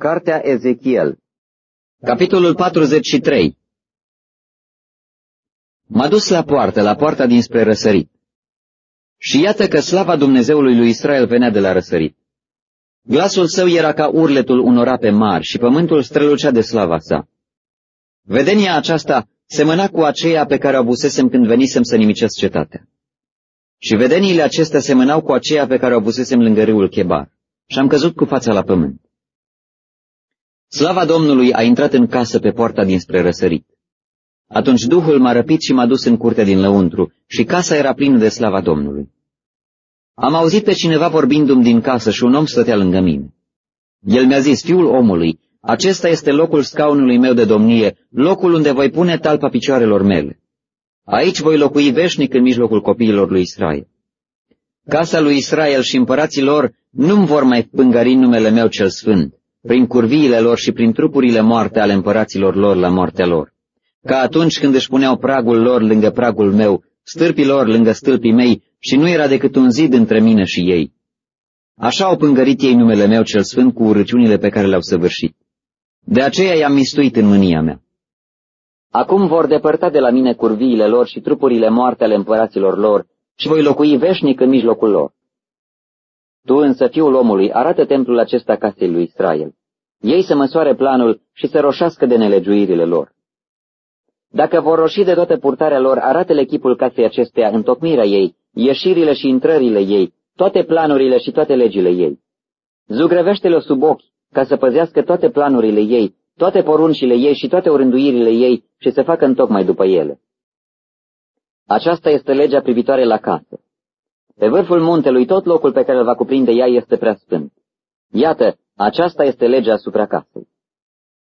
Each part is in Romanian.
Cartea Ezechiel Capitolul 43 M-a dus la poartă, la poarta dinspre răsărit. Și iată că slava Dumnezeului lui Israel venea de la răsărit. Glasul său era ca urletul unor ape mari și pământul strălucea de slava sa. Vedenia aceasta semăna cu aceea pe care o busesem când venisem să nimicesc cetatea. Și vedeniile acestea semănau cu aceea pe care o busesem lângă râul Chebar. Și am căzut cu fața la pământ. Slava Domnului a intrat în casă pe poarta dinspre răsărit. Atunci Duhul m-a răpit și m-a dus în curtea din lăuntru și casa era plină de slava Domnului. Am auzit pe cineva vorbindu-mi din casă și un om stătea lângă mine. El mi-a zis, fiul omului, acesta este locul scaunului meu de domnie, locul unde voi pune talpa picioarelor mele. Aici voi locui veșnic în mijlocul copiilor lui Israel. Casa lui Israel și împărații lor nu-mi vor mai pângări numele meu cel sfânt, prin curviile lor și prin trupurile moarte ale împăraților lor la moartea lor. Ca atunci când își puneau pragul lor lângă pragul meu, stârpii lor lângă stâlpii mei și nu era decât un zid între mine și ei. Așa au pângărit ei numele meu cel sfânt cu urăciunile pe care le-au săvârșit. De aceea i-am mistuit în mânia mea. Acum vor depărta de la mine curviile lor și trupurile moarte ale împăraților lor și voi locui veșnic în mijlocul lor. Tu însă, fiul omului, arată templul acesta casei lui Israel. Ei să măsoare planul și să roșească de nelegiuirile lor. Dacă vor roși de toată purtarea lor, arată-le chipul casei acesteia, întocmirea ei, ieșirile și intrările ei, toate planurile și toate legile ei. Zugrăvește-le sub ochi, ca să păzească toate planurile ei, toate poruncile ei și toate orânduirile ei și să facă întocmai după ele. Aceasta este legea privitoare la casă. Pe vârful muntelui tot locul pe care îl va cuprinde ea este prea sfânt. Iată, aceasta este legea asupra casei.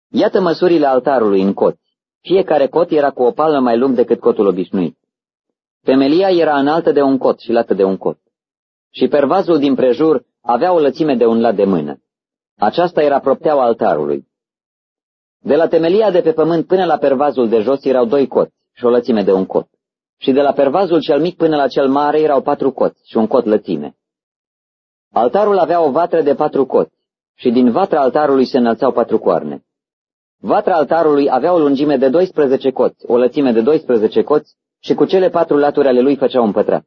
Iată măsurile altarului în coți. Fiecare cot era cu o palmă mai lung decât cotul obișnuit. Temelia era înaltă de un cot și lată de un cot. Și pervazul din prejur avea o lățime de un lat de mână. Aceasta era propteaua altarului. De la temelia de pe pământ până la pervazul de jos erau doi coți și o lățime de un cot. Și de la pervazul cel mic până la cel mare erau patru coți și un cot lățime. Altarul avea o vatră de patru coți și din vatra altarului se înălțau patru coarne. Vatra altarului avea o lungime de 12 coți, o lățime de 12 coți și cu cele patru laturi ale lui făcea un pătrat.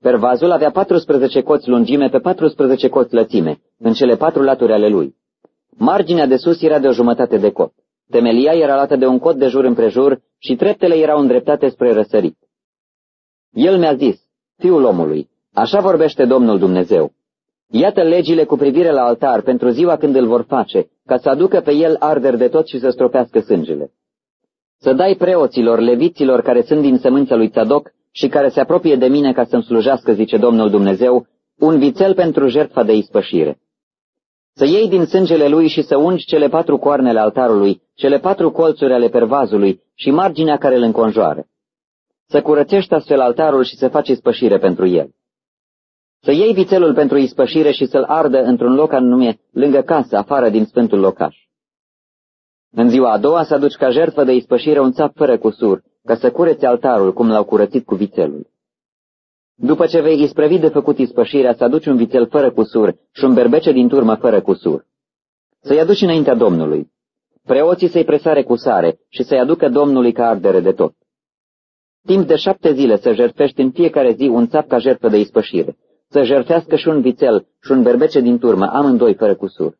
Pervazul avea 14 coți lungime pe 14 coți lățime, în cele patru laturi ale lui. Marginea de sus era de o jumătate de cot. Temelia era lată de un cot de jur împrejur și treptele erau îndreptate spre răsărit. El mi-a zis, fiul omului, așa vorbește Domnul Dumnezeu. Iată legile cu privire la altar pentru ziua când îl vor face, ca să aducă pe el arder de tot și să stropească sângele. Să dai preoților, leviților care sunt din sămânța lui Tzadok și care se apropie de mine ca să-mi slujească, zice Domnul Dumnezeu, un vițel pentru jertfa de ispășire. Să iei din sângele lui și să ungi cele patru coarnele altarului, cele patru colțuri ale pervazului și marginea care îl înconjoară. Să curățești astfel altarul și să faci ispășire pentru el. Să iei vițelul pentru ispășire și să-l ardă într-un loc anume, lângă casă, afară din sfântul locaș. În ziua a doua să aduci ca jertfă de ispășire un țap fără cusur, ca să cureți altarul cum l-au curățit cu vițelul. După ce vei isprăvi de făcut ispășirea, să aduci un vițel fără cusur și un berbece din turmă fără cusur. Să-i aduci înaintea Domnului. Preoții să-i presare cu sare și să-i aducă Domnului ca ardere de tot. Timp de șapte zile să jertfești în fiecare zi un țap ca jertfă de ispășire să jertească și un vițel și un berbece din turmă, amândoi fără cusur.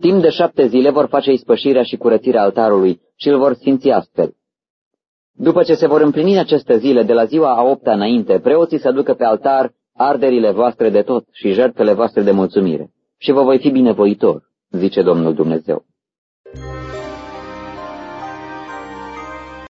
Timp de șapte zile vor face ispășirea și curățirea altarului și îl vor sfinți astfel. După ce se vor împlini aceste zile, de la ziua a opta înainte, preoții să ducă pe altar arderile voastre de tot și jertfele voastre de mulțumire și vă voi fi binevoitor, zice Domnul Dumnezeu.